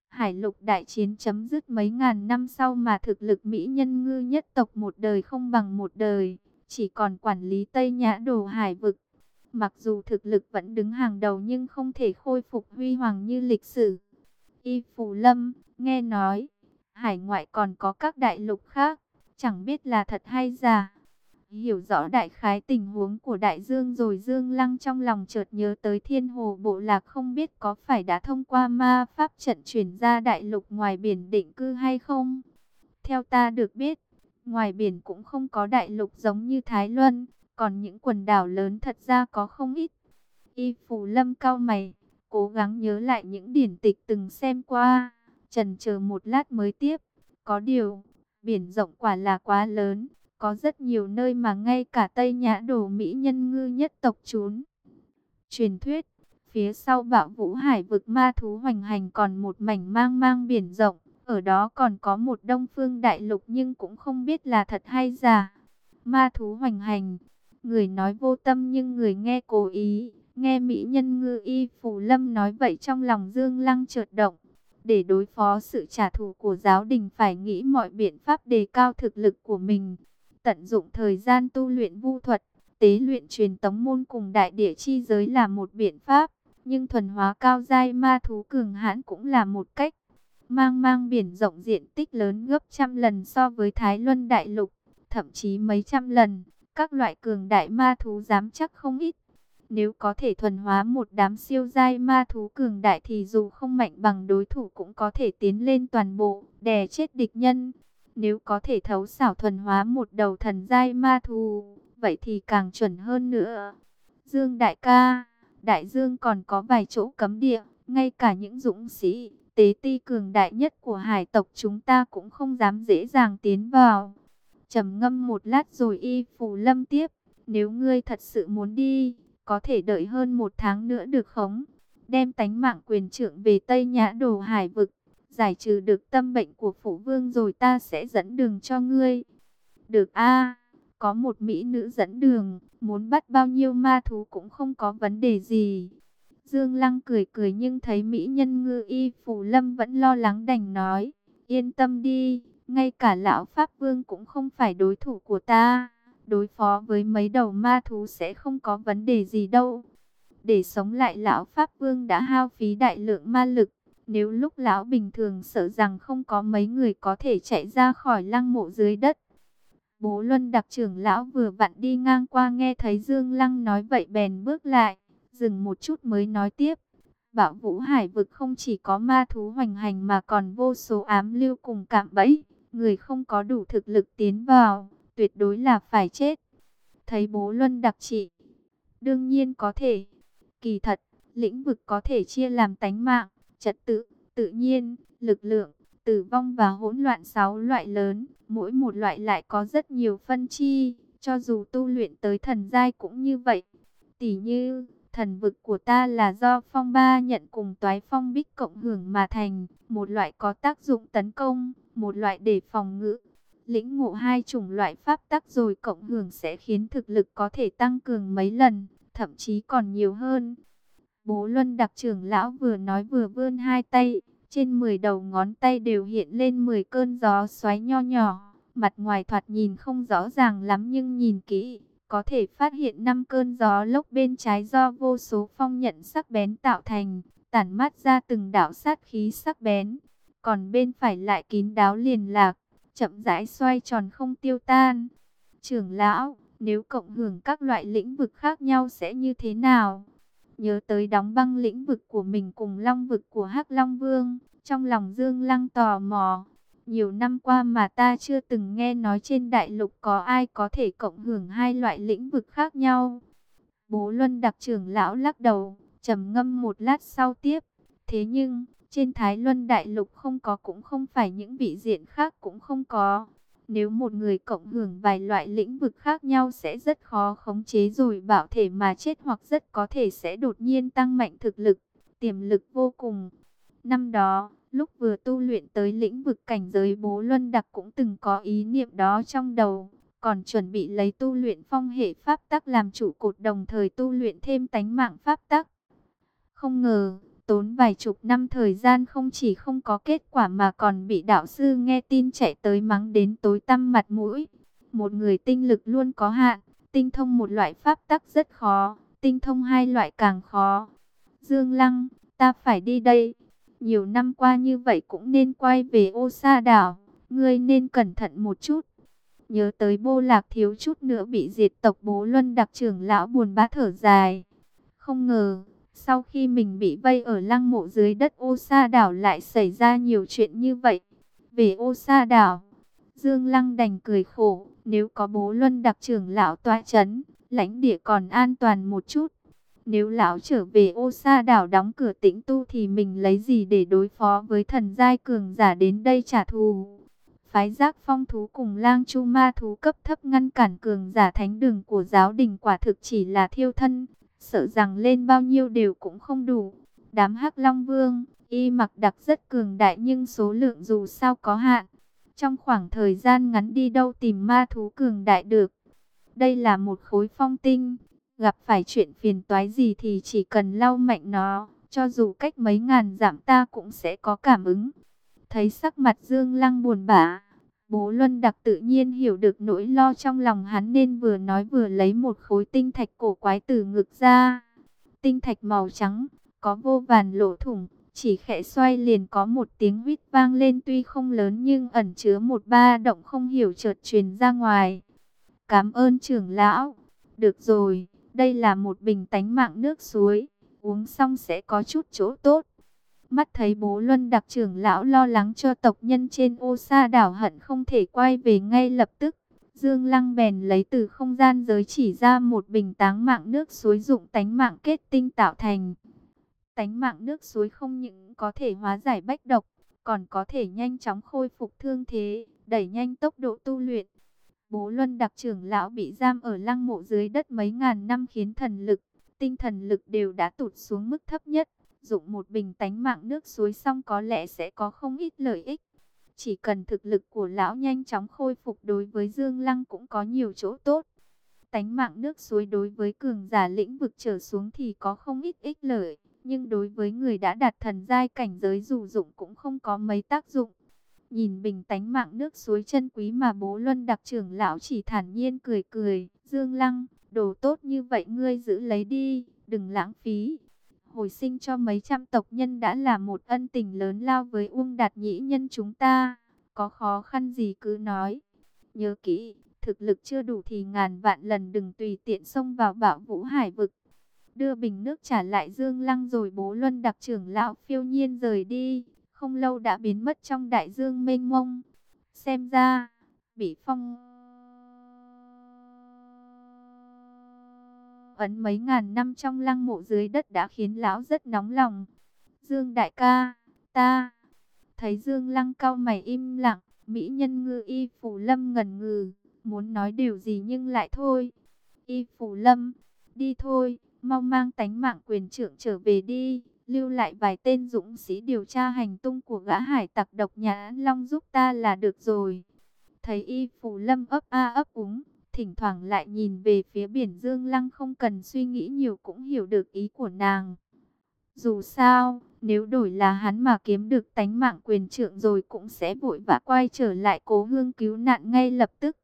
Hải lục đại chiến chấm dứt mấy ngàn năm sau mà thực lực Mỹ nhân ngư nhất tộc một đời không bằng một đời, chỉ còn quản lý Tây Nhã Đồ Hải vực. Mặc dù thực lực vẫn đứng hàng đầu nhưng không thể khôi phục huy hoàng như lịch sử. Y Phù Lâm, nghe nói, hải ngoại còn có các đại lục khác, chẳng biết là thật hay giả. Hiểu rõ đại khái tình huống của đại dương rồi Dương Lăng trong lòng chợt nhớ tới thiên hồ bộ lạc không biết có phải đã thông qua ma pháp trận chuyển ra đại lục ngoài biển định cư hay không. Theo ta được biết, ngoài biển cũng không có đại lục giống như Thái Luân, còn những quần đảo lớn thật ra có không ít. Y Phù Lâm cao mày, cố gắng nhớ lại những điển tịch từng xem qua, trần chờ một lát mới tiếp. Có điều, biển rộng quả là quá lớn, có rất nhiều nơi mà ngay cả Tây Nhã Đồ Mỹ nhân ngư nhất tộc trốn. Truyền thuyết, phía sau bạo vũ hải vực ma thú hoành hành còn một mảnh mang mang biển rộng, ở đó còn có một đông phương đại lục nhưng cũng không biết là thật hay giả. Ma thú hoành hành, người nói vô tâm nhưng người nghe cố ý Nghe Mỹ nhân ngư y Phù Lâm nói vậy trong lòng Dương Lăng chợt động. Để đối phó sự trả thù của giáo đình phải nghĩ mọi biện pháp đề cao thực lực của mình. Tận dụng thời gian tu luyện vu thuật, tế luyện truyền tống môn cùng đại địa chi giới là một biện pháp. Nhưng thuần hóa cao giai ma thú cường hãn cũng là một cách. Mang mang biển rộng diện tích lớn gấp trăm lần so với Thái Luân Đại Lục, thậm chí mấy trăm lần. Các loại cường đại ma thú dám chắc không ít nếu có thể thuần hóa một đám siêu giai ma thú cường đại thì dù không mạnh bằng đối thủ cũng có thể tiến lên toàn bộ, đè chết địch nhân. Nếu có thể thấu xảo thuần hóa một đầu thần giai ma thú, vậy thì càng chuẩn hơn nữa. Dương đại ca, đại dương còn có vài chỗ cấm địa, ngay cả những dũng sĩ, tế ti cường đại nhất của hải tộc chúng ta cũng không dám dễ dàng tiến vào. trầm ngâm một lát rồi y phủ lâm tiếp. Nếu ngươi thật sự muốn đi, có thể đợi hơn một tháng nữa được không? Đem tánh mạng quyền trưởng về Tây Nhã Đồ Hải Vực, giải trừ được tâm bệnh của phụ vương rồi ta sẽ dẫn đường cho ngươi. Được a có một mỹ nữ dẫn đường, muốn bắt bao nhiêu ma thú cũng không có vấn đề gì. Dương Lăng cười cười nhưng thấy mỹ nhân ngư y phủ lâm vẫn lo lắng đành nói, yên tâm đi, ngay cả lão Pháp Vương cũng không phải đối thủ của ta đối phó với mấy đầu ma thú sẽ không có vấn đề gì đâu. Để sống lại lão Pháp Vương đã hao phí đại lượng ma lực. Nếu lúc lão bình thường sợ rằng không có mấy người có thể chạy ra khỏi lăng mộ dưới đất. Bố Luân đặc trưởng lão vừa vặn đi ngang qua nghe thấy Dương Lăng nói vậy bèn bước lại, dừng một chút mới nói tiếp. Bảo Vũ Hải vực không chỉ có ma thú hoành hành mà còn vô số ám lưu cùng cạm bẫy, người không có đủ thực lực tiến vào, tuyệt đối là phải chết. Thấy bố Luân đặc trị, đương nhiên có thể. Kỳ thật, lĩnh vực có thể chia làm tánh mạng, trật tự, tự nhiên, lực lượng, tử vong và hỗn loạn sáu loại lớn. Mỗi một loại lại có rất nhiều phân chi, cho dù tu luyện tới thần giai cũng như vậy. Tỷ như, thần vực của ta là do phong ba nhận cùng toái phong bích cộng hưởng mà thành, một loại có tác dụng tấn công, một loại để phòng ngự. Lĩnh ngộ hai chủng loại pháp tắc rồi cộng hưởng sẽ khiến thực lực có thể tăng cường mấy lần, thậm chí còn nhiều hơn. Bố Luân đặc trưởng lão vừa nói vừa vươn hai tay, trên 10 đầu ngón tay đều hiện lên 10 cơn gió xoáy nho nhỏ. Mặt ngoài thoạt nhìn không rõ ràng lắm nhưng nhìn kỹ, có thể phát hiện năm cơn gió lốc bên trái do vô số phong nhận sắc bén tạo thành, tản mát ra từng đạo sát khí sắc bén. Còn bên phải lại kín đáo liền lạc, chậm rãi xoay tròn không tiêu tan. Trưởng lão, nếu cộng hưởng các loại lĩnh vực khác nhau sẽ như thế nào? Nhớ tới đóng băng lĩnh vực của mình cùng long vực của hắc Long Vương, trong lòng Dương Lăng tò mò. Nhiều năm qua mà ta chưa từng nghe nói trên đại lục có ai có thể cộng hưởng hai loại lĩnh vực khác nhau. Bố Luân đặc trưởng lão lắc đầu, trầm ngâm một lát sau tiếp. Thế nhưng, trên Thái Luân Đại Lục không có cũng không phải những vị diện khác cũng không có. Nếu một người cộng hưởng vài loại lĩnh vực khác nhau sẽ rất khó khống chế rồi bảo thể mà chết hoặc rất có thể sẽ đột nhiên tăng mạnh thực lực, tiềm lực vô cùng. Năm đó, lúc vừa tu luyện tới lĩnh vực cảnh giới bố luân đặc cũng từng có ý niệm đó trong đầu, còn chuẩn bị lấy tu luyện phong hệ pháp tắc làm trụ cột đồng thời tu luyện thêm tánh mạng pháp tắc. Không ngờ, Tốn vài chục năm thời gian không chỉ không có kết quả mà còn bị đạo sư nghe tin chạy tới mắng đến tối tăm mặt mũi. Một người tinh lực luôn có hạn, tinh thông một loại pháp tắc rất khó, tinh thông hai loại càng khó. Dương Lăng, ta phải đi đây. Nhiều năm qua như vậy cũng nên quay về ô sa đảo. Ngươi nên cẩn thận một chút. Nhớ tới bô lạc thiếu chút nữa bị diệt tộc bố luân đặc trưởng lão buồn bã thở dài. Không ngờ, sau khi mình bị vây ở lăng mộ dưới đất ô sa đảo lại xảy ra nhiều chuyện như vậy. Về ô sa đảo, Dương Lăng đành cười khổ, nếu có bố luân đặc trưởng lão tòa chấn, lãnh địa còn an toàn một chút. Nếu lão trở về ô sa đảo đóng cửa tĩnh tu thì mình lấy gì để đối phó với thần giai cường giả đến đây trả thù. Phái giác phong thú cùng lang chu ma thú cấp thấp ngăn cản cường giả thánh đường của giáo đình quả thực chỉ là thiêu thân, sợ rằng lên bao nhiêu đều cũng không đủ. Đám hắc Long Vương, y mặc đặc rất cường đại nhưng số lượng dù sao có hạn. Trong khoảng thời gian ngắn đi đâu tìm ma thú cường đại được. Đây là một khối phong tinh, gặp phải chuyện phiền toái gì thì chỉ cần lau mạnh nó, cho dù cách mấy ngàn dặm ta cũng sẽ có cảm ứng. Thấy sắc mặt Dương Lăng buồn bã, Bố Luân Đặc tự nhiên hiểu được nỗi lo trong lòng hắn nên vừa nói vừa lấy một khối tinh thạch cổ quái từ ngực ra. Tinh thạch màu trắng, có vô vàn lỗ thủng, chỉ khẽ xoay liền có một tiếng huýt vang lên tuy không lớn nhưng ẩn chứa một ba động không hiểu chợt truyền ra ngoài. Cảm ơn trưởng lão. Được rồi, đây là một bình tánh mạng nước suối, uống xong sẽ có chút chỗ tốt. Mắt thấy bố Luân đặc trưởng lão lo lắng cho tộc nhân trên ô sa đảo hận không thể quay về ngay lập tức. Dương Lăng bèn lấy từ không gian giới chỉ ra một bình táng mạng nước suối dụng tánh mạng kết tinh tạo thành. Tánh mạng nước suối không những có thể hóa giải bách độc, còn có thể nhanh chóng khôi phục thương thế, đẩy nhanh tốc độ tu luyện. Bố Luân đặc trưởng lão bị giam ở lăng mộ dưới đất mấy ngàn năm khiến thần lực, tinh thần lực đều đã tụt xuống mức thấp nhất. Dụng một bình tánh mạng nước suối xong có lẽ sẽ có không ít lợi ích. Chỉ cần thực lực của lão nhanh chóng khôi phục đối với Dương Lăng cũng có nhiều chỗ tốt. Tánh mạng nước suối đối với cường giả lĩnh vực trở xuống thì có không ít ích lợi. Nhưng đối với người đã đạt thần giai cảnh giới dù dụng cũng không có mấy tác dụng. Nhìn bình tánh mạng nước suối chân quý mà bố Luân đặc trưởng lão chỉ thản nhiên cười cười. Dương Lăng, đồ tốt như vậy ngươi giữ lấy đi, đừng lãng phí. Hồi sinh cho mấy trăm tộc nhân đã là một ân tình lớn lao với Uông Đạt Nhĩ nhân chúng ta. Có khó khăn gì cứ nói. Nhớ kỹ, thực lực chưa đủ thì ngàn vạn lần đừng tùy tiện xông vào bạo vũ hải vực. Đưa bình nước trả lại Dương Lăng rồi bố Luân đặc trưởng lão phiêu nhiên rời đi không lâu đã biến mất trong đại dương mênh mông. Xem ra, bị phong ấn mấy ngàn năm trong lăng mộ dưới đất đã khiến lão rất nóng lòng. Dương đại ca, ta thấy Dương lăng cao mày im lặng, mỹ nhân ngư y phủ lâm ngần ngừ, muốn nói điều gì nhưng lại thôi. Y phủ lâm, đi thôi, mau mang tánh mạng quyền trưởng trở về đi lưu lại vài tên dũng sĩ điều tra hành tung của gã hải tặc độc nhã Long giúp ta là được rồi. Thấy y phủ lâm ấp a ấp úng, thỉnh thoảng lại nhìn về phía biển Dương Lăng không cần suy nghĩ nhiều cũng hiểu được ý của nàng. Dù sao, nếu đổi là hắn mà kiếm được tánh mạng quyền trượng rồi cũng sẽ vội vã quay trở lại cố hương cứu nạn ngay lập tức.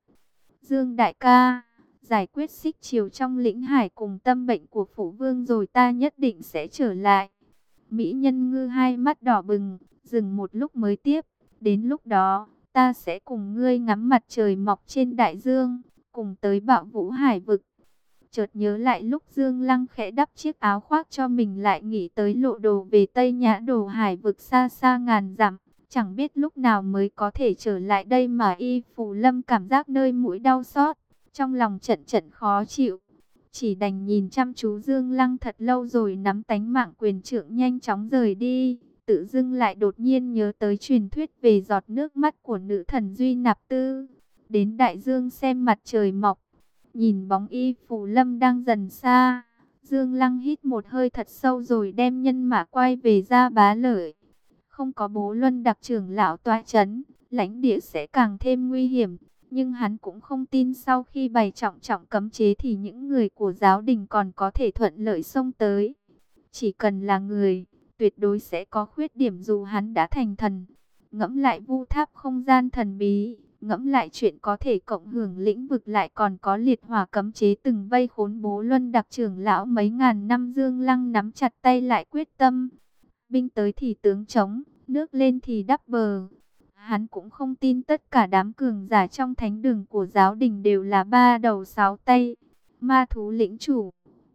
Dương đại ca, giải quyết xích chiều trong lĩnh hải cùng tâm bệnh của phủ vương rồi ta nhất định sẽ trở lại. Mỹ nhân ngư hai mắt đỏ bừng, dừng một lúc mới tiếp. Đến lúc đó, ta sẽ cùng ngươi ngắm mặt trời mọc trên đại dương, cùng tới bạo vũ hải vực. Chợt nhớ lại lúc Dương Lăng khẽ đắp chiếc áo khoác cho mình lại nghĩ tới lộ đồ về Tây Nhã Đồ Hải vực xa xa ngàn dặm. Chẳng biết lúc nào mới có thể trở lại đây mà y phù lâm cảm giác nơi mũi đau xót, trong lòng trận trận khó chịu. Chỉ đành nhìn chăm chú Dương Lăng thật lâu rồi nắm tánh mạng quyền trưởng nhanh chóng rời đi. Tự dưng lại đột nhiên nhớ tới truyền thuyết về giọt nước mắt của nữ thần Duy Nạp Tư. Đến đại dương xem mặt trời mọc. Nhìn bóng y phù lâm đang dần xa. Dương Lăng hít một hơi thật sâu rồi đem nhân mã quay về ra bá lợi. Không có bố luân đặc trưởng lão toa chấn, lãnh địa sẽ càng thêm nguy hiểm. Nhưng hắn cũng không tin sau khi bày trọng trọng cấm chế thì những người của giáo đình còn có thể thuận lợi xông tới. Chỉ cần là người, tuyệt đối sẽ có khuyết điểm dù hắn đã thành thần. Ngẫm lại vu tháp không gian thần bí, ngẫm lại chuyện có thể cộng hưởng lĩnh vực lại còn có liệt hỏa cấm chế từng vây khốn bố luân đặc trưởng lão mấy ngàn năm dương lăng nắm chặt tay lại quyết tâm. Binh tới thì tướng chống, nước lên thì đắp bờ. Hắn cũng không tin tất cả đám cường giả trong thánh đường của giáo đình đều là ba đầu sáu tay. Ma thú lĩnh chủ,